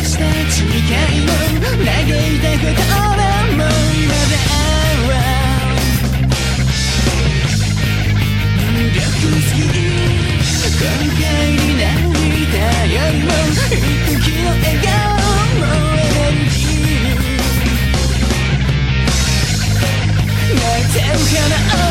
くし。て誓いを嘆いたことらもう今で無力すぎ後悔に涙よりも一時の笑顔も泣いてるかな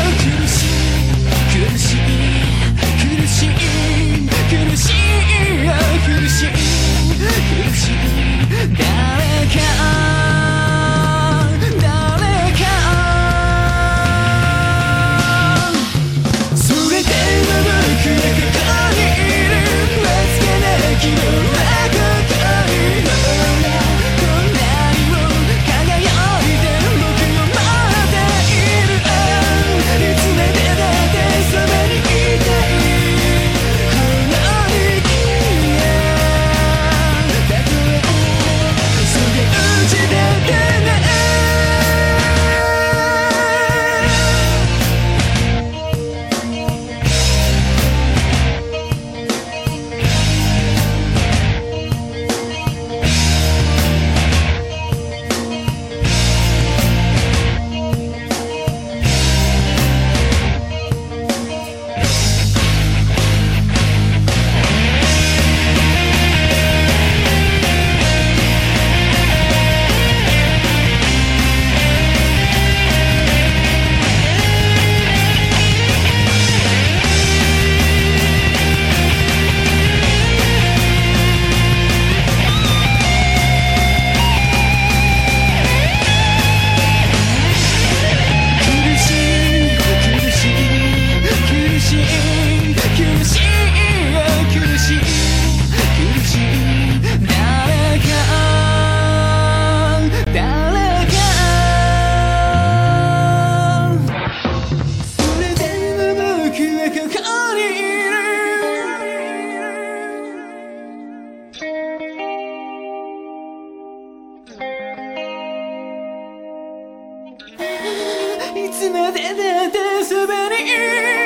いつまでだってそばにいる